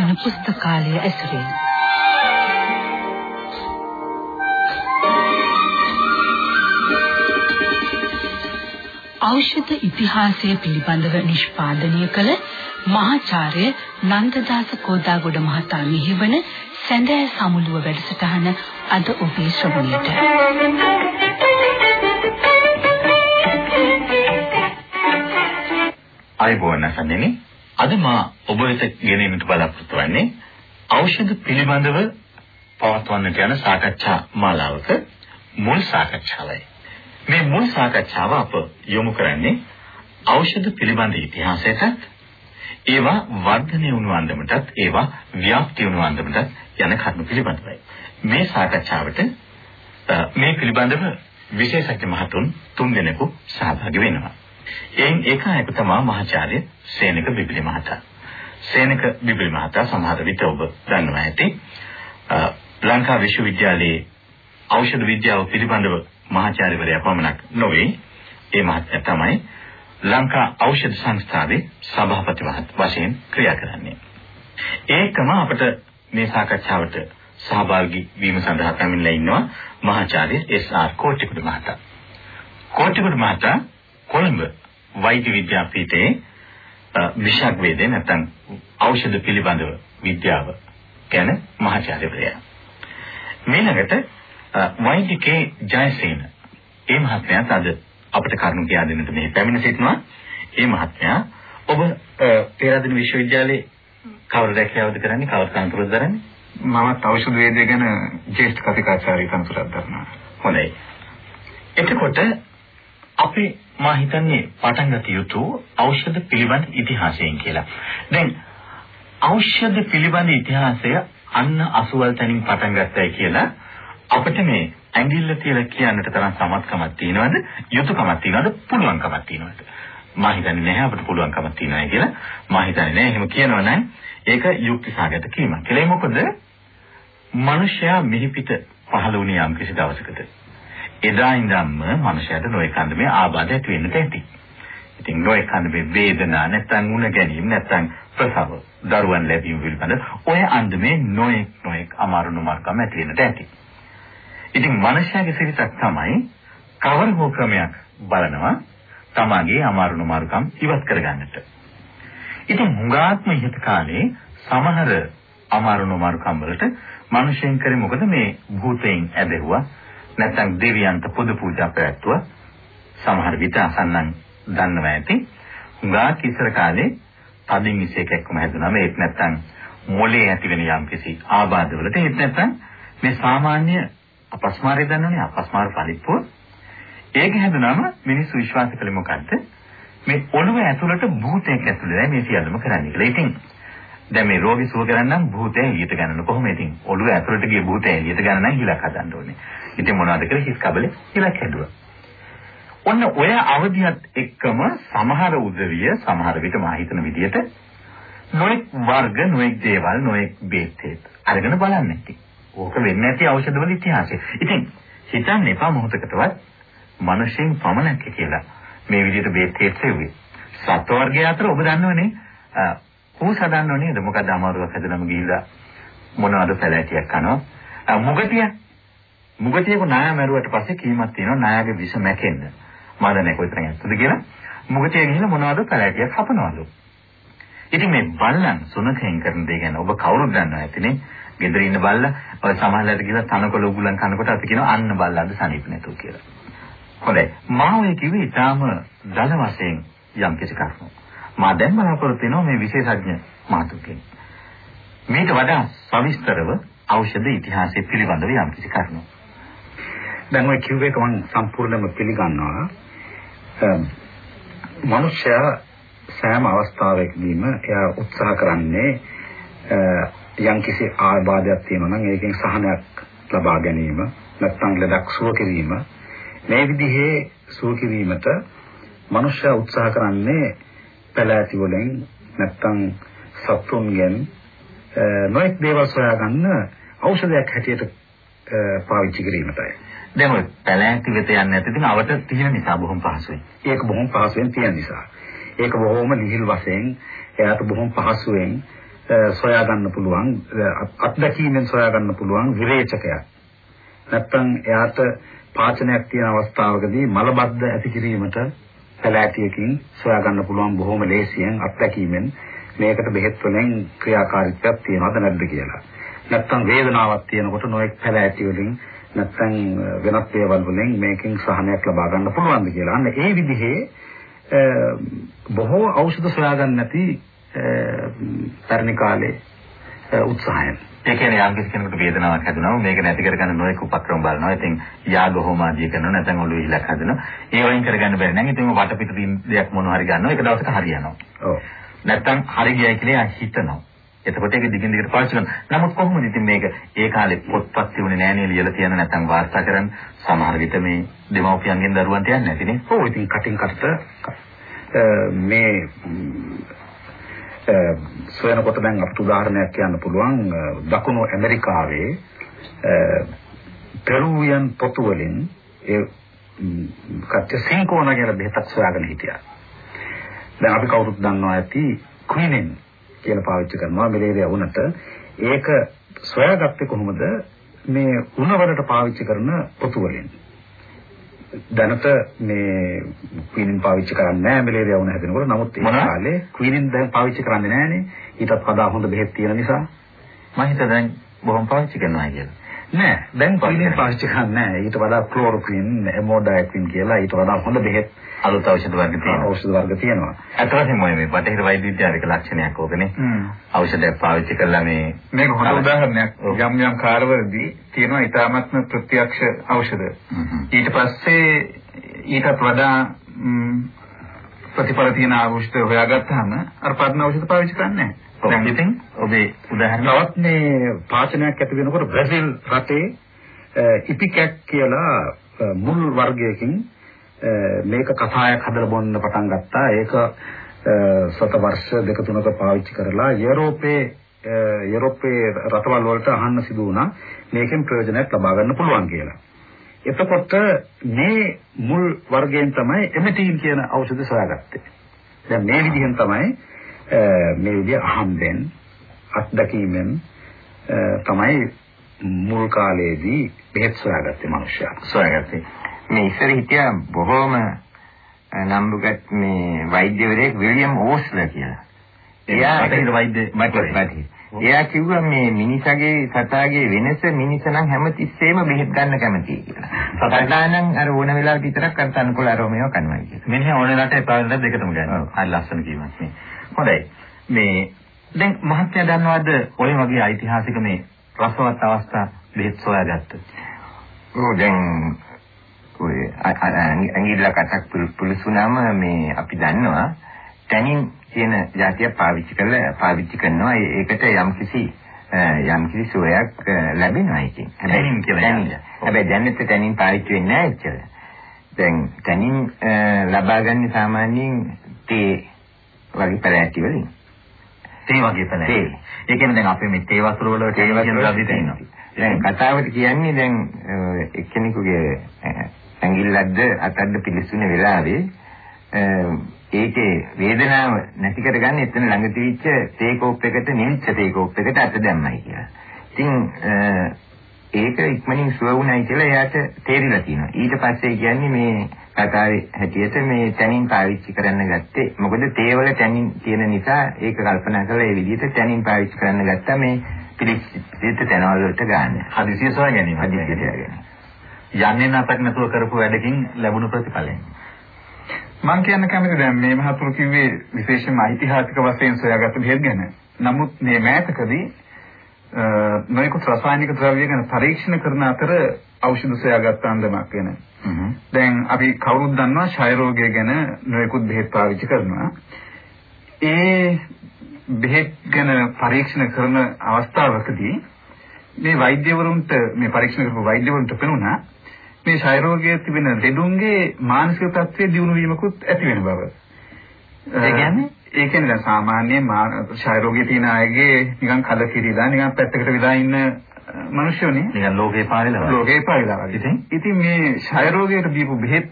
සංරක්ෂණ පුස්තකාලය ඇසුරින් ඖෂධ ඉතිහාසය පිළිබඳව නිෂ්පාදනය කළ මහාචාර්ය නන්දදාස කෝදාගොඩ මහතා මෙහිවන සැඳෑ සමුළුව වැඩසටහන අද ඔබේ ශ්‍රවණයට. අයබෝන සම්නෙනි අද මා ඔබ වෙත ගෙනෙන්නට බලාපොරොත්තු වෙන්නේ ඖෂධ පිළිබඳව පවත්වන්නට යන සාකච්ඡා මාලාවක මුල් සාකච්ඡාවයි. මේ මුල් සාකච්ඡාව අප යොමු කරන්නේ ඖෂධ පිළිබඳ ඉතිහාසයටත් ඒවා වර්ධනය වුණු අන්දමටත් ඒවා ව්‍යාප්ති වුණු අන්දමටත් යන කරුණු පිළිබඳවයි. මේ සාකච්ඡාවට මේ පිළිබඳව විශේෂඥ මහතුන් තුන්දෙනෙකු සහභාගී වෙනවා. එයින් එක අයෙක් තමයි මහාචාර්ය සේනක බිබිලි මහතා. සේනක බිබිලි මහතා සමහර විට ඔබ දන්නවා ඇති. ලංකා විශ්වවිද්‍යාලයේ ඖෂධ විද්‍යාව පිළිබඳව මහාචාර්යවරයා පමණක් නොවේ. ඒ මහත්මයා තමයි ලංකා ඖෂධ සංස්ථාවේ සභාපති වශයෙන් ක්‍රියා කරන්නේ. ඒකම අපිට මේ සාකච්ඡාවට සහභාගී වීම සඳහා පැමිණලා ඉන්නවා මහාචාර්ය එස්.ආර්. කෝටිකුඩ මහතා. කෝටිකුඩ මහතා කොළඹ වෛද්‍ය විද්‍යාපීඨයේ විෂයක් වේදේ නැත්නම් ඖෂධ පිළිබඳව විද්‍යාව ගැන මහාචාර්යවරයා. ඊළඟට වෛද්‍ය කේ ජයසේන ඒ මහත්මයාත් අද අපිට කරුණු කියා දෙන්නට මේ පැමිණ සිටිනවා. ඒ මහත්මයා ඔබ පේරාදෙණි විශ්වවිද්‍යාලයේ කවර රැකියාවද කරන්නේ කවර තනතුරද දරන්නේ? මමත් ඖෂධ වේදය ගැන ජ්‍යෙෂ්ඨ කතිකාචාර්ය තනතුරක් දරනවා. හොඳයි. එතකොට අපි මා හිතන්නේ පටන් ගත යුතු ඖෂධ පිළිබඳ ඉතිහාසයෙන් කියලා. දැන් ඖෂධ පිළිබඳ ඉතිහාසය අන්න අසුවල් තැනින් පටන් ගත්තයි කියලා අපිට මේ ඇඟිල්ල තියලා කියන්නට තරම් සමත්කමක් තියනවද? යුතුයකමක් තියනවද? පුළුවන්කමක් තියනවද? මා හිතන්නේ නැහැ අපිට පුළුවන්කමක් තියනයි කියලා. මා හිතන්නේ නැහැ. එහෙම කියනවා නම් ඒක යුක්තිසහගත කීමක් කියලා මොකද? මිනිසයා මිහිපිට පහළ වුණේ යම් කිසි දවසකද එදා ඉඳන්ම මිනිසයාට නොයෙක් අන්දමේ ආබාධ ඇති වෙන්නට ඇති ඉතින් නොයෙක් අන්දමේ වේදනා නැත්නම් උණ ගැනීම නැත්නම් ප්‍රසව දරුවන් ලැබීම පිළිබඳ ඔය අන්දමේ නොයෙක් නොයෙක් අමාරු නුමාරුකම් ඇති වෙන්නට ඇති ඉතින් මනුෂ්‍යයාගේ සිරිතක් තමයි කවර හෝ ක්‍රමයක් බලනවා තමාගේ අමාරු මාරුකම් ඉවත් කරගන්නට. ඉතින් හුඟාත්ම ඉහත කාලේ සමහර අමාරු මාරුකම් වලට මිනිසෙන් කරේ මොකද මේ භූතයෙන් ඇදෙව්වා නැත්නම් දෙවියන්ට පොදු පූජා පැවැත්වුවා සමහර විට අසන්නන් දන්නවා ඇති හුඟා කිසර කාලේ තදින් විශේෂයක්ම හැදුනා මේත් නැත්නම් මොලේ ඇති වෙන යම්කිසි ආබාධ වලට ඒත් නැත්නම් මේ සාමාන්‍ය අපස්මාරය දන්නවනේ අපස්මාර පරිප්පුව. ඒක හැදුනම මිනිස්සු විශ්වාස කළේ මොකද්ද? මේ ඔළුව ඇතුළට භූතයක් ඇතුළේ මේ සියල්ලම කරන්නේ කියලා. ඉතින් දැන් මේ රෝගී සුව කරන්නම් භූතය එළියට ගන්නන කොහොම ඉතින් ඔළුව ඇතුළට ගිය භූතය එළියට ගන්න නම් හිලක් හදන්න ඕනේ. ඉතින් මොනවද කියලා හිස් කබලේ හිලක් හැදුවා. ඔන්න ඔය අවධියත් එක්කම සමහර උදවිය සමහර විට මා හිතන විදිහට නොඑක් වර්ග නොඑක් දේවල් නොඑක් බේත් අරගෙන බලන්නේ නැති. ඕක වෙන්නේ නැති ඖෂධවල ඉතිහාසය. ඉතින් හිතන්න එපා මොහොතකටවත් මිනිසෙන් පමණක් කියලා මේ විදිහට බේත් හේත්සෙව්වේ. සත්ව වර්ගය අතර ඔබ දන්නවනේ ඌ සදන්නව නේද? මොකද අමාරුවක් හැදලම ගිහිල්ලා මොනවද පැලැටියක් කනවා. මුගතිය මුගතියක නාය මරුවට පස්සේ කීමක් තියෙනවා නායගේ විස මැකෙන්න. මම දන්නේ කොයිතරම් ඇත්තද කියලා. මුගතිය ගිහිල්ලා මොනවද පැලැටියක් හපනවලු. ඉතින් මේ බල්ලන් සුනකෙන් කරන දේ ගැන ඔබ කවුරුත් දන්නවා ඇතිනේ. ගෙදර ඉන්න බල්ලා ඔය සමහරවිට කියලා තනකොළ උගුලන් කනකොට අපි කියනවා අන්න බල්ලාද සනීප නැතුව කියලා. හොඳයි. මා ඔය කිව්වේ ඊටාම දල වශයෙන් යම් කිසි කරුණක්. මා දැන් බලාපොරොත්තු වෙනවා මේ විශේෂඥ මාතුකෙන්. මේට වඩා සවිස්තරව ඖෂධ ඉතිහාසය පිළිබඳව යම් කිසි කරුණක්. දැන් ඔය කිව්වේ මම සම්පූර්ණයෙන්ම පිළිගන්නවා. මනුෂ්‍යයා සෑම අවස්ථාවකදීම එයා උත්සාහ කරන්නේ යම්කිසි ආබාධයක් තියෙනවා නම් ඒකෙන් සහනයක් ලබා ගැනීම නැත්නම් ලඩක් සුව කිරීම මේ විදිහේ සුව කිරීමට මනුෂ්‍ය උත්සාහ කරන්නේ පැලෑටි වලින් නැත්නම් සතුන්ගෙන් නොඑක් දේවල් සොයාගන්න ඖෂධයක් හැටියට පාවිච්චි කිරීමටයි. දැන් ඔය පැලෑටි වෙත යන්නේ නැති ඉතින් අවට තියෙන නිසා බොහොම පහසුයි. ඒක බොහොම පහසුවෙන් තියෙන නිසා. ඒක බොහොම ලිහිල් වශයෙන් එයාට බොහොම පහසුවෙන් සොයා ගන්න පුළුවන් අත්දැකීමෙන් සොයා ගන්න පුළුවන් විරේචකයක්. නැත්තම් එයාට පාචනයක් තියෙන අවස්ථාවකදී මලබද්ධ ඇති කිරීමට පැලෑටියකින් සොයා ගන්න පුළුවන් බොහොම ලේසියෙන් අත්දැකීමෙන් මේකට බෙහෙත් වලින් ක්‍රියාකාරීත්වයක් තියෙනවද නැද්ද කියලා. නැත්තම් වේදනාවක් තියෙනකොට නොඑක් පැලෑටි වලින් නැත්නම් වෙනත් දේවල් වලින් මේකෙන් සහනයක් ලබා ගන්න පුළුවන්ද කියලා. අන්න ඒ විදිහේ බොහෝ ඖෂධ සොයාගන්න නැති තරණ කාලේ උත්සාහයෙන්. ඒ කියන්නේ යම් කිසි කෙනෙකුට වේදනාවක් හැදුනම මේක නැති කරගන්න නොයෙක් උපක්‍රම බලනවා. ඉතින් යාග හෝම ආදී කරනවා නැත්නම් ඔළුවේ හිලක් හදනවා. ඒ වයින් කරගන්න බැරි නම් ඉතින් වටපිට දෙයක් මොනවා හරි ගන්නවා. ඒක දවසක හරියනවා. ඔව්. නැත්නම් හරි ගියයි කියලා හිතනවා. එතකොට ඒක දිගින් දිගට පාවිච්චි කරනවා. නමුත් කොහොමද ඉතින් මේක ඒ කාලේ පොත්පත් තිබුණේ නෑනේ ලියලා තියෙන නැත්නම් වාර්තා කරන්න සමහර විට මේ දෙමව්පියන්ගෙන් දරුවන්ට යන්නේ නැතිනේ. ඔව් ඉතින් කටින් කට මේ සොයනකොට දැන් අපිට උදාහරණයක් කියන්න පුළුවන්. දකුණු ඇමරිකාවේ පෙරුවියන් පොතු වලින් ඒ කච්ච සින්කෝන කියලා බෙහෙතක් සොයාගෙන හිටියා. දැන් අපි කවුරුත් දන්නවා ඇති ක්විනින් කියලා පාවිච්චි කරනවා මැලේරියා වුණට. ඒක සොයාගත්තේ කොහොමද? මේ උණවලට පාවිච්චි කරන පොතු වලින් දැනට මේ ක්වීනින් පාවිච්චි කරන්නේ නැහැ මැලේරියා වුණ හැදෙනකොට. නමුත් ඒ කාලේ ක්වීනින් දැන් පාවිච්චි කරන්නේ නැහනේ. ඊටත් වඩා හොඳ බෙහෙත් තියෙන නිසා. මම හිතුවා දැන් බොහොම පාවිච්චි කරනවා කියලා නෑ දැන් ක්වීනින් පාවිච්චි කරන්නේ ඊට වඩා ක්ලෝරොක්වින් එමෝඩායක්වින් කියලා ඊට වඩා හොඳ බෙහෙත් අලුත් ඖෂධ වර්ග තියෙනවා. ඖෂධ වර්ග තියෙනවා. අත වශයෙන්ම මේ බටහිර වෛද්‍ය විද්‍යාවේ ලක්ෂණයක් ඕකනේ. ඖෂධයක් පාවිච්චි කරලා මේ මේක හොඳ උදාහරණයක්. යම් යම් කාර්යවලදී තියෙනවා ඊටාත්ම ප්‍රත්‍යක්ෂ ඖෂධ. ඊට පස්සේ ඊටත් වඩා ප්‍රතිඵල තියෙන ඖෂධ හොයාගත්තාම අර පරණ ඖෂධ පාවිච්චි කරන්නේ නැහැ. දැන් ඉතින් ඔබේ උදාහරණ තවත් මේ පාචනයක් ඇති වෙනකොට බ්‍රසීල් රටේ ඉපිකැක් කියලා මුල් වර්ගයකින් මේක කසායක් හදලා බොන්න පටන් ගත්තා. ඒක සත වර්ෂ දෙක තුනක පාවිච්චි කරලා යුරෝපයේ යුරෝපයේ රටවල් වලට අහන්න සිදු වුණා මේකෙන් ප්‍රයෝජනයක් ලබා ගන්න පුළුවන් කියලා. එතකොට මේ මුල් වර්ගයෙන් තමයි එමෙටින් කියන ඖෂධ සොයාගත්තේ. දැන් මේ විදිහෙන් තමයි මේ විදිහ අහම්බෙන් අත්දැකීමෙන් තමයි මුල් කාලේදී බෙහෙත් සොයාගත්තේ මිනිස්සයා. සොයාගත්තේ. මේ ඉස්සර හිටියා බොහෝම නම්බුගත් මේ වෛද්‍යවරයෙක් විලියම් ඕස්ලර් කියලා. එයා බටහිර වෛද්‍ය බටහිර. එයා කිව්වා මේ මිනිසගේ සතාගේ වෙනස මිනිස නම් හැමතිස්සෙම බෙහෙත් ගන්න කැමතියි කියලා. සතා නම් අර ඕන වෙලාවට විතරක් අර තනකොළ අරෝමේව කනවා කියලා. මෙන්න ඕන වෙලාවට එපා වෙනද දෙකටම ගන්නවා. හරි ලස්සන කීමක් මේ. හොඳයි. මේ දැන් මහත්මයා දන්නවද ඔය වගේ ඓතිහාසික මේ රසවත් අවස්ථා බෙහෙත් සොයාගත්ත? ඔව් දැන් ඔය ඇඟිල්ල කටක් පුලුසුනම මේ අපි දන්නවා තනින් කියන જાතිය පාවිච්චි කරලා පාවිච්චි කරනවා ඒකට යම්කිසි යම්කිසි සුවයක් ලැබෙනවා ඒකෙන්. හැබැයි කියලා. හැබැයි දැනෙත් තනින් පාවිච්චි වෙන්නේ නැහැ එච්චර. දැන් තනින් ලබා ගන්න සාමාන්‍යයෙන් තේ වගේ පැලෑටි වලින්. තේ වගේ පැලෑටි. ඒ කියන්නේ දැන් අපේ මේ තේ වතුර වල තේ වගේ ද්‍රව්‍ය තියෙනවා. දැන් කතාවට කියන්නේ දැන් එක්කෙනෙකුගේ ඇඟිල්ලක්ද අතක්ද පිළිසුන වෙලාවේ ඒකේ වේදනාව නැති කරගන්න එතන ළඟ තියච්ච තේකෝප් එකට නිල්ච තේකෝප් එකට අත දැම්මයි කියලා. ඉතින් ඒක ඉක්මනින් සුව වුණයි කියලා එයාට තේරිලා තියෙනවා. ඊට පස්සේ කියන්නේ මේ කතාවේ හැටියට මේ තැනින් පාවිච්චි කරන්න ගත්තේ. මොකද තේවල තැනින් තියෙන නිසා ඒක කල්පනා කරලා ඒ විදිහට තැනින් පාවිච්චි කරන්න ගත්තා මේ පිළිසිත තැනවල වලට ගන්න. හදිසිය සොයා ගැනීම. හදිසිය සොයා ගැනීම. යන්නේ නැතක් නැතුව කරපු වැඩකින් ලැබුණු ප්‍රතිඵලය. මම කියන්න කැමති දැන් මේ මහතුරු කිව්වේ විශේෂයෙන්ම ඓතිහාසික වශයෙන් සොයාගත්ත බෙහෙත් ගැන. නමුත් මේ මෑතකදී නොයෙකුත් රසායනික ද්‍රව්‍ය ගැන පරීක්ෂණ කරන අතර ඖෂධ සොයාගත්ත අන්දමක් වෙන. දැන් අපි කවුරුත් දන්නවා ක්ෂය රෝගය ගැන නොයෙකුත් බෙහෙත් පාවිච්චි කරනවා. ඒ බෙහෙත් ගැන පරීක්ෂණ කරන අවස්ථාවකදී මේ වෛද්‍යවරුන්ට මේ පරීක්ෂණ කරපු වෛද්‍යවරුන්ට පෙනුණා මේ ක්ෂය රෝගයේ තිබෙන ලෙඩුන්ගේ මානසික තත්ත්වයේ දියුණු වීමකුත් ඇති වෙන බව. ඒ කියන්නේ ඒ කියන්නේ සාමාන්‍ය ක්ෂය රෝගයේ තියෙන අයගේ නිකන් කලකිරීලා නිකන් පැත්තකට වෙලා ඉන්න මිනිස්සුනේ නිකන් ලෝකේ වගේ. ලෝකේ වගේ. ඉතින්? ඉතින් මේ ඡය රෝගයට දීපු බෙහෙත්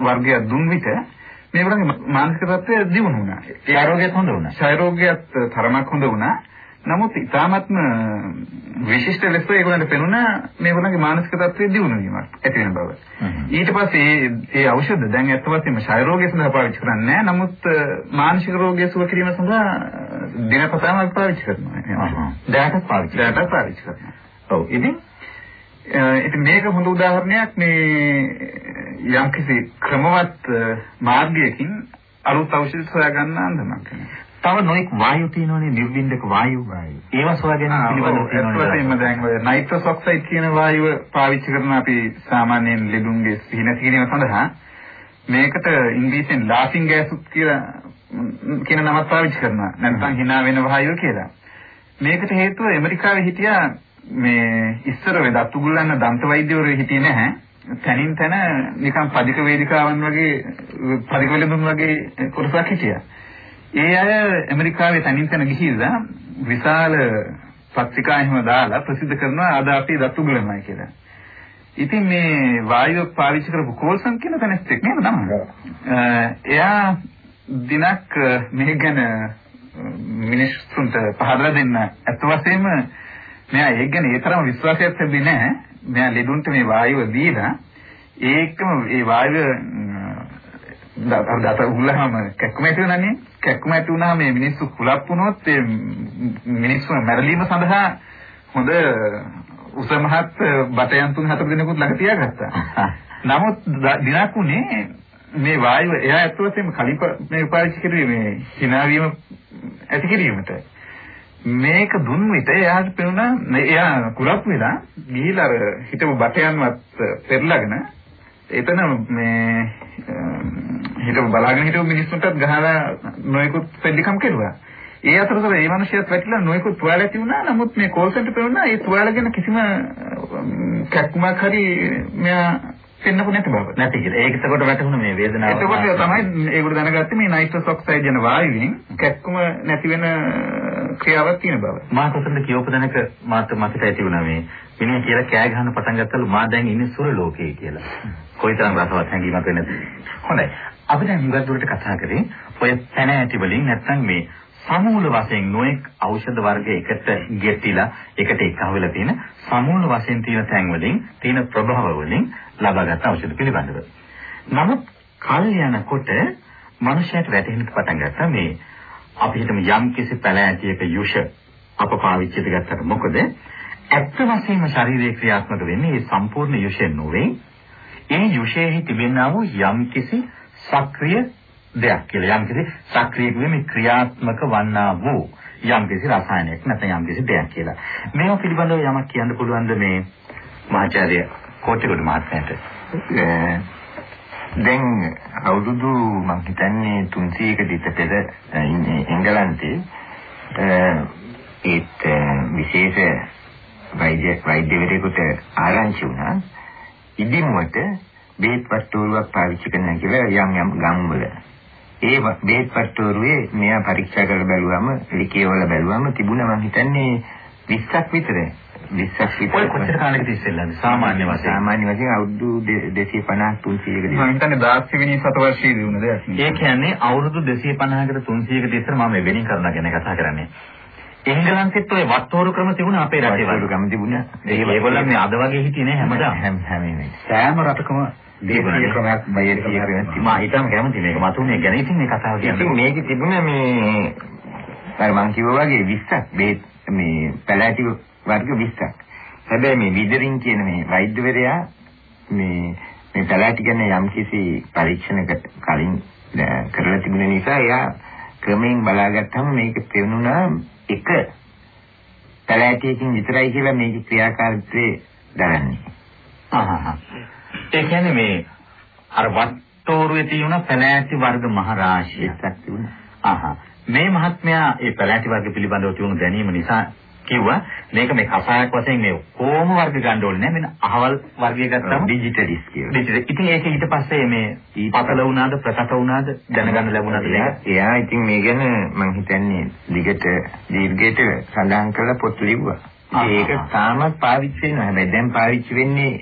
වර්ගයක් දුන් විට මේගොල්ලන්ගේ මානසික තත්ත්වය දියුණු වුණා. ඒ ආරෝග්‍යත් හොඳ වුණා. ඡය රෝගයත් තරමක් හොඳ වුණා. නමුත් ඊටාත්ම විශිෂ්ට ලෙස ඒගොල්ලන්ට පෙනුණා මේගොල්ලන්ගේ මානසික තත්ත්වයේ දියුණු වීමක් ඇති වෙන බව. ඊට පස්සේ මේ ඖෂධ දැන් ඇත්ත වශයෙන්ම ඡය රෝගය සඳහා පාවිච්චි කරන්නේ නැහැ. නමුත් මානසික රෝගය සුව කිරීම සඳහා දිනපතාම පාවිච්චි කරනවා. දැනටත් පාවිච්චි දැනටත් පාවිච්චි කරනවා. ඔව් ඉතින් ඉතින් මේක හොඳ උදාහරණයක් මේ යම්කිසි ක්‍රමවත් මාර්ගයකින් අලුත් ඖෂධ සොයාගන්න අන්දමක් වෙනවා. තව නොඑක් වායු තියෙනවනේ නිර්වින්දක වායු. ඒවා සොයා ගැනීම පිළිබඳව තියෙනවා. ඒකෙම දැන් ඔය නයිට්‍රස් ඔක්සයිඩ් කියන වායුව පාවිච්චි කරන අපි සාමාන්‍යයෙන් ලෙඩුන්ගේ සිහින කිරීම සඳහා මේකට ඉංග්‍රීසියෙන් ලාෆින් ගෑස් කියලා කියන නමක් පාවිච්චි කරනවා. නැත්නම් hina වෙන වායුව කියලා. මේකට හේතුව ඇමරිකාවේ හිටියා මේ ඉස්සර වෙදත් උගුල්ලන්න දන්ත වෛද්‍යවරු හිටියේ නැහැ. තනින් තන නිකන් පදික වේදිකාවන් වගේ පදික වෙලඳුන් වගේ කොටසක් හිටියා. ඒ අය ඇමරිකාවේ තනින් තන ගිහිල්ලා විශාල පත්‍රිකා එහෙම දාලා ප්‍රසිද්ධ කරනවා අද අපි දත් උගලමයි කියලා. ඉතින් මේ වායුව පාවිච්චි කරපු කෝල්සන් කියන කෙනෙක් නේද තමයි. එයා දිනක් මේ ගැන මිනිස්සුන්ට පහදලා දෙන්න අත් වශයෙන්ම මෙයා ඒක ගැන ඒ තරම් විශ්වාසයක් තිබෙන්නේ නැහැ. මෙයා ලෙඩුන්ට මේ වායුව දීලා ඒකම ඒ වායුව දත උල්ලහම කැක්කමැටි වෙනනේ කැක්කමැටි වුණාම මේ මිනිස්සු කුලප් වුණොත් ඒ මිනිස්සු මැරලීම සඳහා හොඳ උසමහත් බටයන් තුන් හතර දිනකුත් ළඟ තියාගත්තා. නමුත් දිනක් උනේ මේ වායුව එයා ඇත්ත වශයෙන්ම කලින් මේ පාවිච්චි කරුවේ මේ hina වීම ඇති කිරීමට. මේක දුන් විට එයාට පෙනුණා එයා කුලප් වෙලා ගිහිලා අර හිටපු බටයන්වත් පෙරලාගෙන එතන මේ හිටපු බලාගෙන හිටපු මිනිස්සුන්ටත් ගහලා නොයෙකුත් පෙඩිකම් කෙරුවා. ඒ අතරතුර මේ මිනිහයත් වැටිලා නොයෙකුත් තුවාල ඇති වුණා. නමුත් මේ කෝල් සෙන්ටර් පෙවුණා ඒ තුවාල ගැන කිසිම කැක්කුමක් හරි මෙයා පෙන්නපු නැති බව. නැති කියලා. ඒක එතකොට වැටුණ මේ වේදනාව. එතකොට තමයි ඒගොල්ලෝ දැනගත්තේ මේ නයිට්‍රස් ඔක්සයිඩ් යන වායුවෙන් කැක්කුම නැති වෙන ක්‍රියාවක් තියෙන බව. මා කොතනද කියවපු දැනක මාත් මතක ඇති වුණා මේ මිනිහ කියලා කෑ ගහන පටන් ගත්තලු මා දැන් ඉන්නේ සුර ලෝකේ කියලා. කොයිතරම් රසවත් හැඟීමක් වෙනද? හොඳයි. අපි දැන් හුඟක් දුරට කතා කරේ ඔය පැන ඇටි වලින් නැත්නම් මේ සමූල වශයෙන් නොඑක් ඖෂධ වර්ග එකට ගෙතිලා එකට එකහ වෙලා තියෙන සමූල වශයෙන් තියෙන තැන් වලින් තියෙන ප්‍රභාව වලින් ලබාගත් ඖෂධ පිළිබඳව. නමුත් කල් යනකොට මනුෂ්‍යයට වැටහෙන්න පටන් ගත්තා මේ අපි හිතමු යම් කිසි පැලෑටියක යුෂ අප පාවිච්චියට ගත්තට මොකද ඇත්ත වශයෙන්ම ශරීරයේ ක්‍රියාත්මක වෙන්නේ මේ සම්පූර්ණ යුෂයෙන් නොවේ. ඒ යුෂයේ තිබෙනා වූ යම් කිසි සක්‍රිය දෙයක් කියලා යම් කිසි සක්‍රිය කියන්නේ ක්‍රියාත්මක වන්නා වූ යම් කිසි රසායනයක් නැත්නම් යම් කිසි දෙයක් කියලා. මේවා පිළිබඳව යමක් කියන්න පුළුවන්ද මේ මහාචාර්ය කෝටිකුඩ මහත්මයාට? දැන් අවුරුදු මම හිතන්නේ 300ක විතර පෙර එංගලන්තේ ඒත් විශේෂ වෛද්‍ය වෛද්‍යවරයෙකුට ආරංචි වුණා ඉදිමුවට බේත් වස්තුවක් පාවිච්චි කරන්න කියලා යම් යම් ගම්වල ඒ බේත් වස්තුවේ මෙයා පරීක්ෂා කරලා බැලුවම ලිකේවල බැලුවම තිබුණා මම හිතන්නේ 20ක් විතර. 20ක් විතර. ඔය කොච්චර කාලෙකද ඉස්සෙල්ලාද සාමාන්‍ය වශයෙන්. සාමාන්‍ය වශයෙන් අවුරුදු 250 300කට මම හිතන්නේ 16 වෙනි සතවර්ෂයේදී වුණ දෙයක් ඒ කියන්නේ අවුරුදු 250කට 300කට ඉස්සර මම වෙනින් කරනවා ගැන කතා කරන්නේ. එංගලන්තෙත් ඔය වත්තෝරු ක්‍රම තිබුණා අපේ රටේ වත්තෝරු ක්‍රම තිබුණා. ඒගොල්ලන් මේ අද වගේ හිටියේ නෑ හැමදාම. හැම හැම සෑම රටකම දේශීය ක්‍රමයක් බයර් ක්‍රමයක් මා හිතම කැමති මේක මතුනේ ගැන ඉතින් මේ කතාව ඉතින් කියන්නේ මේකේ තිබුණා මේ අර මං කිව්වා වගේ 20ක් මේ මේ පැලැටි වර්ග 20ක්. හැබැයි මේ විදරින් කියන මේ වෛද්‍යවරයා මේ මේ පැලැටි ගැන යම්කිසි පරීක්ෂණයකට කලින් කරලා තිබුණ නිසා එයා ක්‍රමයෙන් බලාගත්තම මේක පෙවුණා එක පැලැටියකින් විතරයි කියලා මේකේ ක්‍රියාකාරීත්වය දරන්නේ. ඒ කියන්නේ මේ අර වට්ටෝරුවේ තියෙන පැලෑටි වර්ග මහරාශියක් තිබුණා. ආහා. මේ මහත්මයා ඒ පැලෑටි වර්ග පිළිබඳව තියුණු දැනීම නිසා කිව්වා මේක මේ කසායක් වශයෙන් මේ කොහොම වර්ග ගන්න ඕනේ නෑ මෙන්න අහවල් වර්ගය ගත්තම ඩිජිටලිස් කියලා. ඩිජිටල්. ඉතින් ඒක ඊට පස්සේ මේ පතල වුණාද ප්‍රකට වුණාද දැනගන්න ලැබුණාද එයා ඉතින් මේ ගැන මම හිතන්නේ දිගට දීර්ඝයට සඳහන් කරලා පොත් ලිව්වා. ඒක තාමත් පාවිච්චි වෙනවා. හැබැයි දැන් පාවිච්චි වෙන්නේ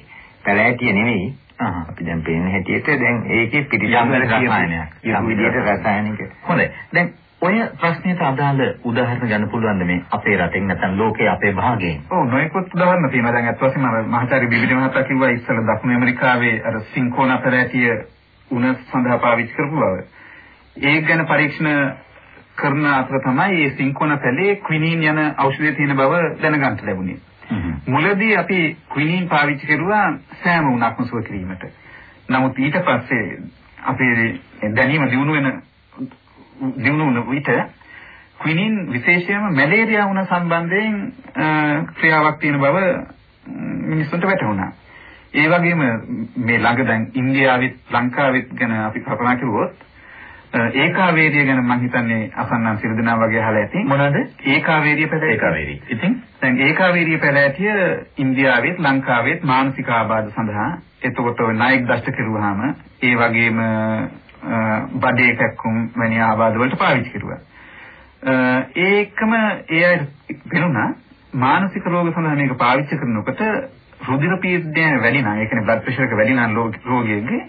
පැලෑටිය නෙවෙයි. අපි දැන් පේන හැටියට දැන් ඒකේ පිටිසම් රසායනයක්. යම් විදිහට රසායනික. හොඳයි. දැන් ඔය ප්‍රශ්නෙට අදාළ උදාහරණ ගන්න පුළුවන්ද මේ අපේ රටෙන් නැත්නම් ලෝකයේ අපේ භාගයෙන්? ඔව් නොයෙකුත් උදාහරණ තියෙනවා. දැන් අත් වශයෙන්ම මහාචාර්ය බිබිලි මහතා කිව්වා ඉස්සර දකුණු ඇමරිකාවේ අර සින්කෝනා පැලෑටිය උණ සඳහා පාවිච්චි කරපු බව. ඒක ගැන පරීක්ෂණ කරන අතර තමයි මේ සින්කෝනා පැලේ ක්විනින් යන ඖෂධය තියෙන බව දැනගන්න ලැබුණේ. Mm-hmm. මුලදී අපි ක්විනින් පාවිච්චි කරුවා සෑම උණක්ම සුව කිරීමට. නමුත් ඊට පස්සේ අපේ දැනීම දිනු වෙන දිනු වුණ විට ක්විනින් විශේෂයෙන්ම මැලේරියා වුණ සම්බන්ධයෙන් ක්‍රියාවක් තියෙන බව මිනිස්සුන්ට වැටහුණා. ඒ වගේම මේ ළඟ දැන් ඉන්දියාවෙත් ලංකාවෙත් ගැන අපි කල්පනා කරුවොත් ඒකාවේරිය ගැන මම හිතන්නේ අසන්නන් සිර දෙනා වගේ අහලා ඇති. මොනවාද? ඒකාවේරිය පැලෑටිය. ඒකාවේරිය. ඉතින් දැන් ඒකාවේරිය පැලෑටිය ඉන්දියාවෙත් ලංකාවෙත් මානසික ආබාධ සඳහා එතකොට ඔය නායක දෂ්ට කෙරුවාම ඒ වගේම බඩේ කැක්කුම් වැනි ආබාධ වලට පාවිච්චි කරුවා. ඒකම ඒ අය පෙනුණා මානසික රෝග සඳහා මේක පාවිච්චි කරනකොට රුධිර පීඩනය වැඩි නම් ඒ කියන්නේ බ්ලඩ් ප්‍රෙෂර් එක වැඩි නම් රෝගියෙක්ගේ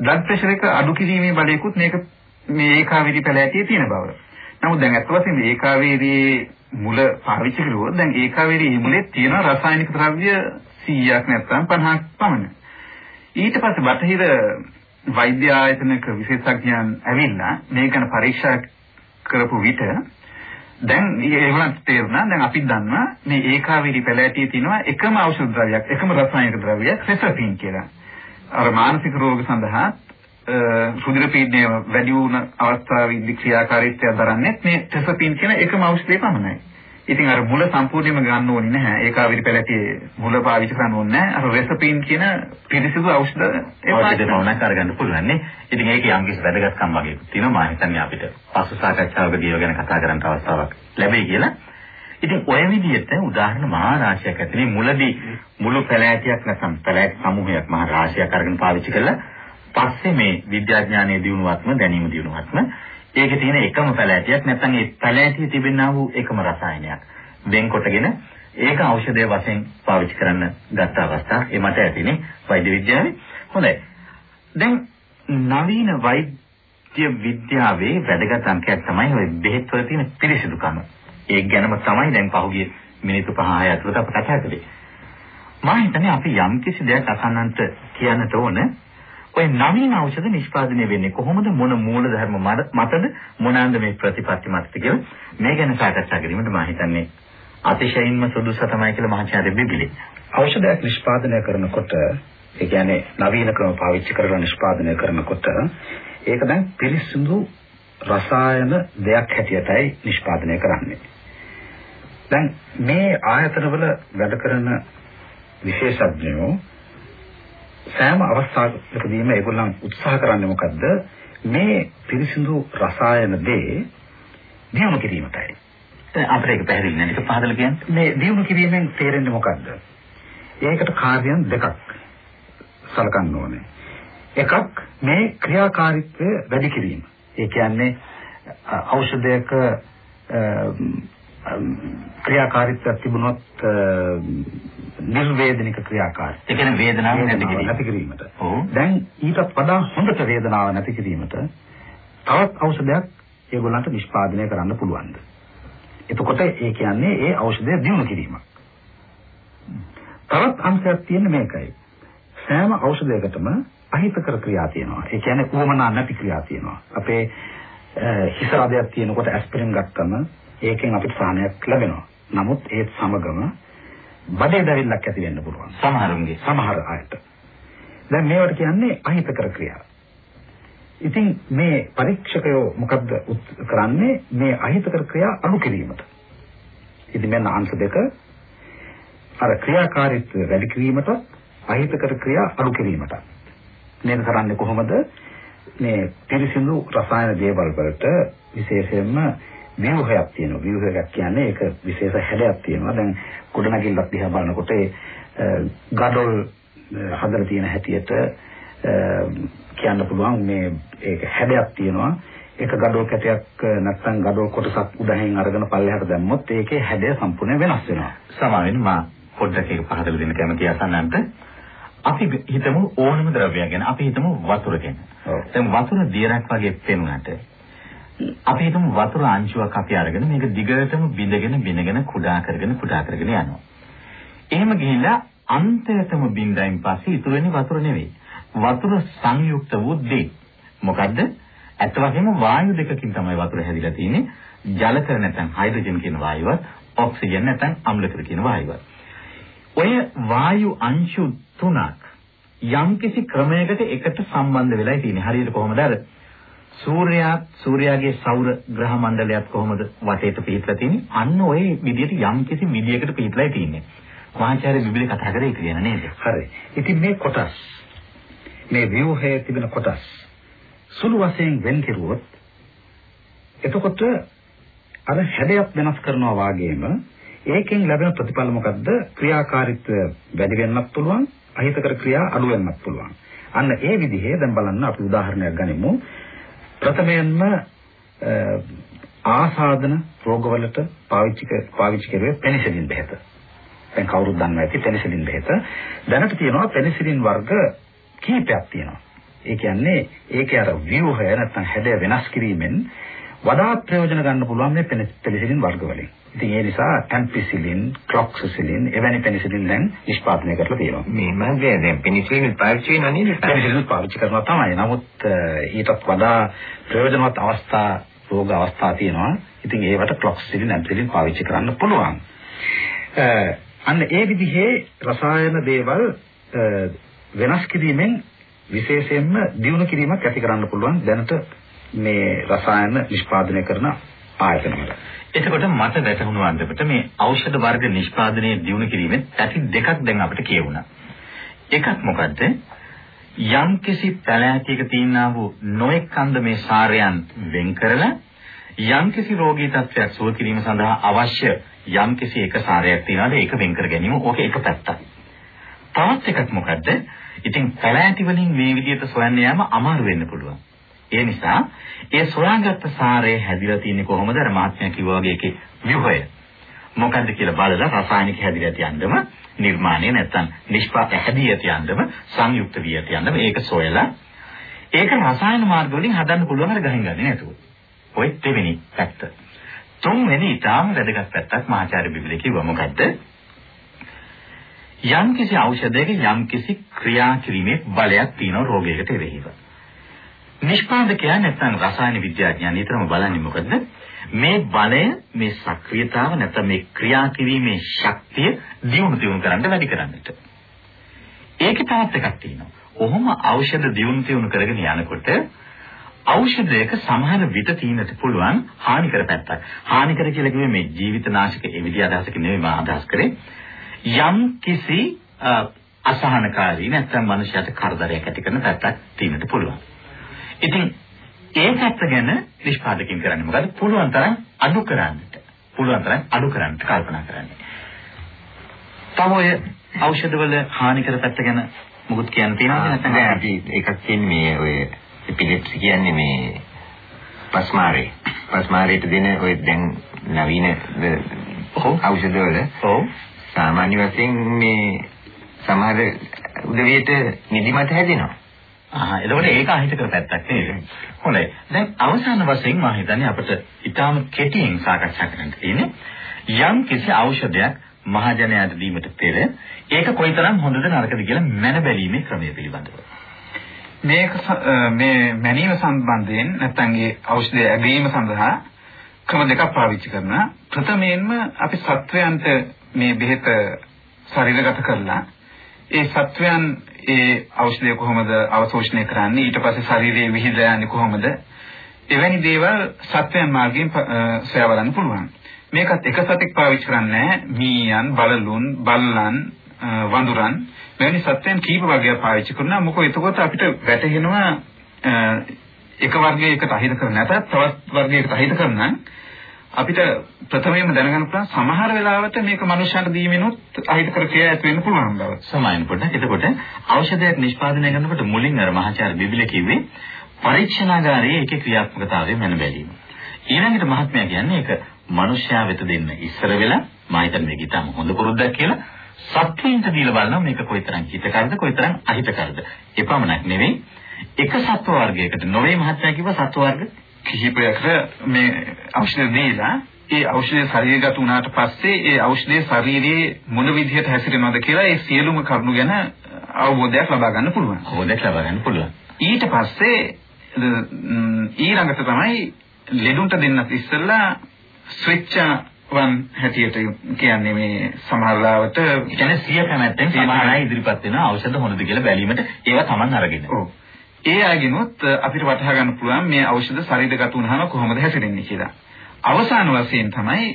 බ්ලඩ් ප්‍රෙෂර් එක අඩු කිරීමේ බලයකුත් මේක මේ ඒකාවේරී පැලෑටියේ තියෙන බව. නමුත් දැන් අත් වශයෙන්ම ඒකාවේරී මුල පාවිච්චි කරුවොත් දැන් ඒකාවේරී මුලේ තියෙන රසායනික ද්‍රව්‍ය 100ක් නැත්නම් 50ක් පමණ. ඊට පස්සේ බටහිර වෛද්‍ය ආයතනක විශේෂඥයන් ඇවිල්ලා මේක ගැන පරීක්ෂා කරපු විට දැන් ඒගොල්ලන්ට තේරුණා දැන් අපි දන්නවා මේ ඒකාවේරී පැලෑටියේ තියෙනවා එකම ඖෂධ ද්‍රව්‍යයක් එකම රසායනික ද්‍රව්‍යයක් සෙසපින් කියලා. අර මානසික රෝග සඳහා රුධිර පීඩනය වැඩි වුණ අවස්ථාවේදී ක්‍රියාකාරීත්වය දරන්නේ මේ ටෙසපින් කියන එකම ඖෂධය පමණයි. ඉතින් අර මුල සම්පූර්ණයෙන්ම ගන්න ඕනේ නැහැ. ඒකාවිරි පැලැටියේ මුල පාවිච්චි කරන්න ඕනේ නැහැ. අර රෙසපින් කියන පිරිසිදු ඖෂධ ඒ පාවිච්චි කරනවනම් අරගන්න පුළුවන් නේ. ඉතින් ඒක යම් කිසි වැදගත්කම් වගේ තියෙනවා. මම හිතන්නේ අපිට පසු සාකච්ඡාවකදී ඒව ගැන කතා කරන්න අවස්ථාවක් ලැබෙයි කියලා. ඉතින් ඔය විදිහට උදාහරණ මහා රාශියක් ඇතුලේ මුලදී මුළු පැලෑටියක් නැත්නම් පැලෑටි සමූහයක් මහා රාශියක් අරගෙන පාවිච්චි කළා පස්සේ මේ විද්‍යාඥානයේ දියුණුවක්ම දැනීම දියුණුවක්ම ඒකේ තියෙන එකම පැලෑටියක් නැත්නම් ඒ පැලෑටියේ තිබෙනා වූ එකම රසායනයක්. වෙන්කොටගෙන ඒක ඖෂධය වශයෙන් පාවිච්චි කරන්න ගත්ත අවස්ථා ඒ මට ඇතිනේ වෛද්‍ය විද්‍යාවේ. හොඳයි. දැන් නවීන වෛද්‍ය විද්‍යාවේ වැදගත් අංකයක් තමයි ওই බෙහෙත් වල තියෙන පිරිසිදුකම. ඒක ගැනම තමයි දැන් පහුගිය මිනිත්තු 5 ඇතුළත අප කතා කළේ. මම හිතන්නේ අපි යම් කිසි දෙයක් අසන්නන්ට කියන්නට ඕන ඔය නවීන ඖෂධ නිෂ්පාදනය වෙන්නේ කොහොමද මොන මූලධර්ම මතද මොනවාද මේ ප්‍රතිපත්ති මතද කියලා මේ ගැන සාකච්ඡා කිරීමට මම හිතන්නේ අතිශයින්ම සුදුසු තමයි කියලා මහාචාර්ය බිබිලි. ඖෂධයක් නිෂ්පාදනය කරනකොට ඒ කියන්නේ නවීන ක්‍රම පාවිච්චි කරලා නිෂ්පාදනය කරනකොට ඒක දැන් පිරිසිදු රසායන දෙයක් හැටියටයි නිෂ්පාදනය කරන්නේ. දැන් මේ ආයතනවල වැඩ කරන විශේෂඥයෝ සෑම අවස්ථාවකදීම ඒගොල්ලන් උත්සාහ කරන්නේ මොකද්ද? මේ පිරිසිදු රසායන දේ දියුණු කිරීමටයි. දැන් අපිට ඒක පැහැදිලි නෑ. ඒක පහදලා කියන්නේ. මේ දියුණු කිරීමෙන් තේරෙන්නේ මොකද්ද? ඒකට කාර්යයන් දෙකක් සලකන්න ඕනේ. එකක් මේ ක්‍රියාකාරීත්වය වැඩි කිරීම. ඒ කියන්නේ ඖෂධයක ක්‍රියාකාරීත්වයක් තිබුණොත් නිර්වේදනික ක්‍රියාකාරීත්වය. ඒ කියන්නේ වේදනාව නැති කිරීම. නැති කිරීමට. දැන් ඊටත් වඩා හොඳට වේදනාව නැති කිරීමට තවත් ඖෂධයක් ඒගොල්ලන්ට නිෂ්පාදනය කරන්න පුළුවන්ද? එතකොට ඒ කියන්නේ ඒ ඖෂධය දිනු කිරීමක්. තවත් අංශයක් තියෙන්නේ මේකයි. සෑම ඖෂධයකටම අහිතකර ක්‍රියා තියෙනවා. ඒ කියන්නේ උවමනා නැති ක්‍රියා තියෙනවා. අපේ හිස රදයක් තියෙනකොට ඇස්පිරින් ගත්තම ඒකෙන් අපිට සාහනයක් ලැබෙනවා. නමුත් ඒත් සමගම බඩේ දැවිල්ලක් ඇති වෙන්න පුළුවන්. සමහරුන්ගේ සමහර අයට. දැන් මේවට කියන්නේ අහිතකර ක්‍රියා. ඉතින් මේ පරීක්ෂකයෝ මොකද්ද කරන්නේ මේ අහිතකර ක්‍රියා අඩු කිරීමට. ඉතින් මෙන්න අංශ දෙක අර ක්‍රියාකාරීත්වය වැඩි කිරීමට අහිතකර ක්‍රියා අඩු කිරීමට. මේක කරන්නේ කොහොමද? මේ පිරිසිදු රසායන දේවල් වලට විශේෂයෙන්ම ව්‍යුහයක් තියෙනවා. ව්‍යුහයක් කියන්නේ ඒක විශේෂ හැඩයක් තියෙනවා. දැන් ගොඩනැගිල්ලක් දිහා බලනකොට ඒ ගඩොල් හදලා තියෙන හැටියට කියන්න පුළුවන් මේ ඒක හැඩයක් තියෙනවා. එක ගඩොල් කැටයක් නැත්නම් ගඩොල් කොටසක් උඩහින් අරගෙන පල්ලෙහාට දැම්මොත් ඒකේ හැඩය සම්පූර්ණයෙන් වෙනස් වෙනවා. සමාවෙන්න මා පොඩ්ඩක් ඒක පහදලා දෙන්න කැමතියි අසන්නන්ට. අපි හිතමු ඕනම ද්‍රව්‍යයක් ගැන. අපි හිතමු වතුර ගැන. දැන් වතුර දියරක් වගේ පෙනුනට අපි හිතමු වතුර අංශුවක් අපි අරගෙන මේක දිගටම බිඳගෙන බිඳගෙන කුඩා කරගෙන කුඩා කරගෙන යනවා. එහෙම ගිහිල්ලා අන්තයටම බින්දයින් පස්සේ ඉතුරු වෙන්නේ වතුර නෙවෙයි. වතුර සංයුක්ත වූ දෙයක්. මොකද්ද? ඇත්ත වශයෙන්ම වායු දෙකකින් තමයි වතුර හැදිලා තියෙන්නේ. ජලකර නැත්නම් හයිඩ්‍රජන් කියන වායුවත්, ඔක්සිජන් නැත්නම් අම්ලකර කියන වායුවත්. ඔය වායු අංශු තුනක් යම්කිසි ක්‍රමයකට එකට සම්බන්ධ වෙලා තියෙන්නේ. හරියට කොහොමද අර සූර්යයා සූර්යාගේ සෞර ග්‍රහ මණ්ඩලයත් කොහොමද වටේට පිහිටලා තියෙන්නේ? අන්න ওই විදිහට යම්කිසි විදියකට පිහිටලා තියෙන්නේ. මහාචාර්ය බිබිලි කතා කරේ ඒක කියන නේද? හරි. ඉතින් මේ කොටස් මේ ව්‍යුහයේ තිබෙන කොටස් සුළු වශයෙන් වෙන් කෙරුවොත් එතකොට අර හැඩයක් වෙනස් කරනවා වාගේම ඒකෙන් ලැබෙන ප්‍රතිඵල මොකද්ද? ක්‍රියාකාරීත්වය වැඩි වෙන්නත් පුළුවන්, අහිතකර ක්‍රියා අඩු වෙන්නත් පුළුවන්. අන්න ඒ විදිහේ දැන් බලන්න අපි උදාහරණයක් ගනිමු. ප්‍රථමයෙන්ම ආසාදන රෝගවලට පාවිච්චි පාවිච්චි කරුවේ පෙනිසිලින් බෙහෙත. දැන් කවුරුත් දන්නවා ඇති පෙනිසිලින් බෙහෙත. දැනට තියෙනවා පෙනිසිලින් වර්ග කීපයක් තියෙනවා. ඒ කියන්නේ ඒකේ අර ව්‍යුහය නැත්නම් හැඩය වෙනස් කිරීමෙන් වඩාත් ප්‍රයෝජන ගන්න පුළුවන් මේ පෙනිසිලින් වර්ග වලින්. ඉතින් ඒ නිසා ඇම්පිසිලින්, ක්ලොක්සිසිලින් එවැනි පෙනිසිලින් දැන් නිෂ්පාදනය කරලා තියෙනවා. මේ මගේ දැන් පෙනිසිලින් පාවිච්චි වෙනවා නේද? පෙනිසිලින් පාවිච්චි කරනවා තමයි. නමුත් ඊටත් වඩා ප්‍රයෝජනවත් අවස්ථා රෝග අවස්ථා තියෙනවා. ඉතින් ඒවට ක්ලොක්සිසිලින්, ඇම්පිසිලින් පාවිච්චි කරන්න පුළුවන්. අන්න ඒ විදිහේ රසායන දේවල් වෙනස් කිරීමෙන් විශේෂයෙන්ම දියුණු කිරීමක් ඇති කරන්න පුළුවන් දැනට මේ රසායන නිෂ්පාදනය කරන ආයතනවල. එතකොට මට වැටහුණු අන්දමට මේ ඖෂධ වර්ග නිෂ්පාදනයේ දියුණු කිරීමේ පැති දෙකක් දැන් අපිට කියවුණා. එකක් මොකද්ද? යම් කිසි පැලෑටියක තියෙනා වූ නොඑක් අන්ද මේ සාරයන් වෙන් කරලා යම් කිසි රෝගී තත්ත්වයක් සුව කිරීම සඳහා අවශ්‍ය යම් කිසි එක සාරයක් තියනවාද ඒක වෙන් කර ගැනීම ඕක එක පැත්තක්. තවත් එකක් මොකද්ද? ඉතින් පැලෑටි වලින් මේ විදිහට සොයන්න යාම අමාරු වෙන්න පුළුවන්. ඒ නිසා ඒ සොයාගත්ත සාරය හැදිලා තියෙන්නේ කොහොමද? අර මහත්මයා කිව්වා වගේ ඒකේ ව්‍යුහය. මොකද්ද කියලා බලලා රසායනික හැදිලා තියන්නම නිර්මාණය නැත්තම් නිෂ්පාද හැදී ඇති යන්නම සංයුක්ත වී ඇති යන්නම ඒක සොයලා ඒක රසායන මාර්ග වලින් හදන්න පුළුවන් අර ගහින් ගන්නේ නැතුව. ඔය දෙවෙනි පැත්ත. තුන්වෙනි ඊටාම වැදගත් පැත්තක් මහාචාර්ය බිබිලේ කිව්වා මොකද්ද? යම්කිසි ඖෂධයක යම්කිසි ක්‍රියා කිරීමේ බලයක් තියෙන රෝගයකට එරෙහිව. නිෂ්පාදකයා නැත්නම් රසායන විද්‍යාඥයා නිතරම බලන්නේ මොකද? මේ බලය, මේ සක්‍රියතාව නැත්නම් මේ ක්‍රියා කිරීමේ ශක්තිය දියුණු දියුණු කරන්න වැඩි කරන්නට. ඒකේ තවත් එකක් තියෙනවා. ඔහොම ඖෂධ දියුණු දියුණු කරගෙන යනකොට ඖෂධයක සමහර විට තියෙන්නට පුළුවන් හානිකර පැත්තක්. හානිකර කියලා කිව්වේ මේ ජීවිතනාශක ඒ විදිහ අදහසක නෙවෙයි මම අදහස් කරේ. යම් කිසි අසහනකාරී නැත්නම් මනුෂයාට කරදරයක් ඇති කරන පැත්තක් තියෙන්නට පුළුවන්. ඉතින් ඒ පැත්ත ගැන නිෂ්පාදකයන් කරන්නේ මොකද? පුළුවන් තරම් අඩු කරන්නට. පුළුවන් තරම් අඩු කරන්නට කල්පනා කරන්නේ. තව ඔය ඖෂධවල හානිකර පැත්ත ගැන මොකුත් කියන්න තියෙනවද නැත්නම් අපි එකක් කියන්නේ ඔය එපිලෙප්සි කියන්නේ මේ පස්මාරේ. පස්මාරේට දෙන ඔය දැන් නවීන ඖෂධවල ඔව් සාමාන්‍ය වශයෙන් මේ සමහර උදවියට නිදිමත හැදෙනවා. ආ එතකොට ඒක අහිතකර පැත්තක් නේද? හොඳයි. දැන් අවසාන වශයෙන් මම හිතන්නේ අපිට ඊටාම කෙටියෙන් සාකච්ඡා කරන්න තියෙන්නේ යම් කිසි ඖෂධයක් මහජනයාට දීමට පෙර ඒක කොයිතරම් හොඳද නරකද කියලා මැන බැලීමේ ක්‍රමය පිළිබඳව. මේක මේ මැනීම සම්බන්ධයෙන් නැත්නම් ඒ ඖෂධය ඇගීම සඳහා ක්‍රම දෙකක් පාවිච්චි කරනවා. ප්‍රථමයෙන්ම අපි සත්වයන්ට මේ බෙහෙත ශරීරගත කරලා ඒ සත්වයන් ඒ ඖෂධය කොහොමද අවශෝෂණය කරන්නේ? ඊට පස්සේ ශරීරයේ විහිදලා යන්නේ කොහොමද? එවැනි දේවල් සත්වයන් මාර්ගයෙන් සොයා බලන්න පුළුවන්. මේකත් එක සතෙක් පාවිච්චි කරන්නේ මීයන් බලලුන් බල්ලන් වඳුරන්. මෙවැනි සත්වයන් කීප වර්ගයක් පාවිච්චි කරනවා. මොකද එතකොට අපිට වැටහෙනවා එක වර්ගයකට අහිත කර නැතත් තවත් වර්ගයකට අහිත කරනම් අපිට ප්‍රථමයෙන්ම දැනගන්න පුළුවන් සමහර වෙලාවට මේක මනුෂ්‍යන්ට දීමෙනුත් අහිත කර ක්‍රියා ඇති වෙන්න පුළුවන් බව. සමායන පොඩ්ඩක්. එතකොට ඖෂධයක් නිෂ්පාදනය කරනකොට මුලින් අර මහාචාර්ය බිබිල කිව්වේ පරීක්ෂණාගාරයේ ඒකේ ක්‍රියාත්මකතාවය මන බැලීම. ඊළඟට මහත්මයා කියන්නේ ඒක මිනිස්යා වෙත දෙන්න ඉස්සර වෙලා මම හිතන්නේ මේක ඊටම හොඳ පුරුද්දක් කියලා සත්‍යයෙන්ට දීලා බලනවා මේක කොයිතරම් හිතකරද කොයිතරම් අහිතකරද. එපමණක් නෙවෙයි එක සත්ව වර්ගයකට නොවේ මහත්මයා කිව්ව සත්ව වර්ග කිහිපයකට මේ ඖෂධ දීලා ඒ ඖෂධය ශරීරගත වුණාට පස්සේ ඒ ఔෂධය ශරීරයේ මොන විදිහට හැසිරෙනවද කියලා ඒ සියලුම කරුණු ගැන අවබෝධයක් ලබා ගන්න පුළුවන්. අවබෝධයක් ලබා ගන්න පුළුවන්. ඊට පස්සේ ඊළඟට තමයි ලෙඩුන්ට දෙන්නත් ඉස්සෙල්ලා ස්විච්චවන් හැටියට කියන්නේ මේ සමහරලාවට කියන්නේ සිය කැමැත්තෙන් සමහර අය ඉදිරිපත් වෙන ඖෂධ හොඳද කියලා බැලීමට ඒවා Taman අරගෙන. ඔව්. ඒ අයගෙනුත් අපිට වටහා ගන්න පුළුවන් මේ ඖෂධ ශරීරගත වුණාම කොහොමද හැසිරෙන්නේ කියලා. අවසාන වශයෙන් තමයි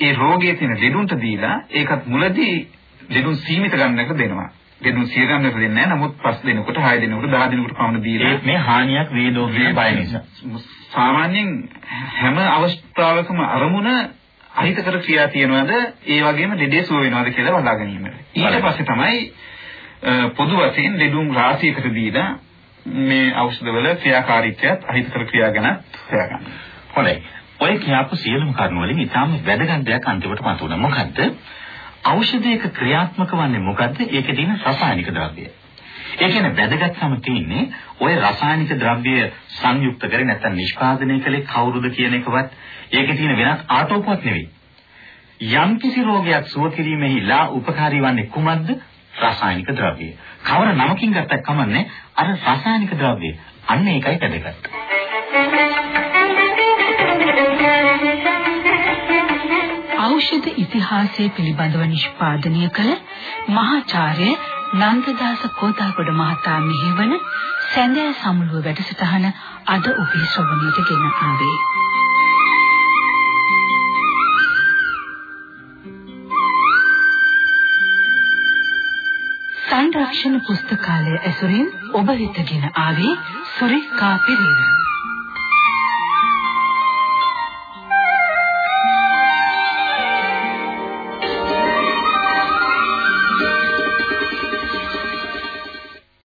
ඒ රෝගයේ තියෙන ලෙඩුන්ට දීලා ඒකත් මුලදී ලෙඩුන් සීමිත ගන්නකට දෙනවා. ලෙඩුන් සිය ගන්නකට දෙන්නේ නැහැ. නමුත් පස් දිනකට, හය දිනකට, දහ දිනකට පමණ දීලා මේ හානියක් වේදෝ කියන බය නිසා. සාමාන්‍යයෙන් හැම අවස්ථාවකම අරමුණ අහිතකර ක්‍රියා තියනවාද ඒ වගේම ලෙඩේ සුව වෙනවාද කියලා බලා ගැනීම. ඊට පස්සේ තමයි පොදු වශයෙන් ලෙඩුන් රාශියකට දීලා මේ ඖෂධවල ක්‍රියාකාරීත්වයත් අහිතකර ක්‍රියා ගැන හොයාගන්න. හොඳයි. ඔය කියපු සියලුම කරුණු වලින් ඊටාම වැදගත් දෙයක් අන්තිමට මතුවන මොකද්ද? ඖෂධයක ක්‍රියාත්මක වන්නේ මොකද්ද? ඒකේ තියෙන රසායනික ද්‍රව්‍ය. ඒ කියන්නේ වැදගත්කම තියෙන්නේ ওই රසායනික ද්‍රව්‍ය සංයුක්ත කරේ නැත්නම් නිෂ්පාදනය කළේ කවුරුද කියන එකවත් ඒකේ තියෙන වෙනත් ආටෝපයක් නෙවෙයි. යම්කිසි රෝගයක් සුව කිරීමෙහිලා උපකාරී වන්නේ කුමක්ද? රසායනික ද්‍රව්‍ය. කවර නමකින් ගත්තක් කමන්නේ අර රසායනික ද්‍රව්‍ය. අන්න ඒකයි වැදගත්. ඖෂධ ඉතිහාසය පිළිබඳව නිෂ්පාදනය කළ මහාචාර්ය නන්දදාස කෝතාගොඩ මහතා මෙහෙවන සැඳෑ සමුළුව වැඩසටහන අද ඔබේ ශ්‍රවණයට ගෙන ආවේ. සංරක්ෂණ පුස්තකාලය ඇසුරින් ඔබ වෙතගෙන ආවේ සුරේකා පෙරේරා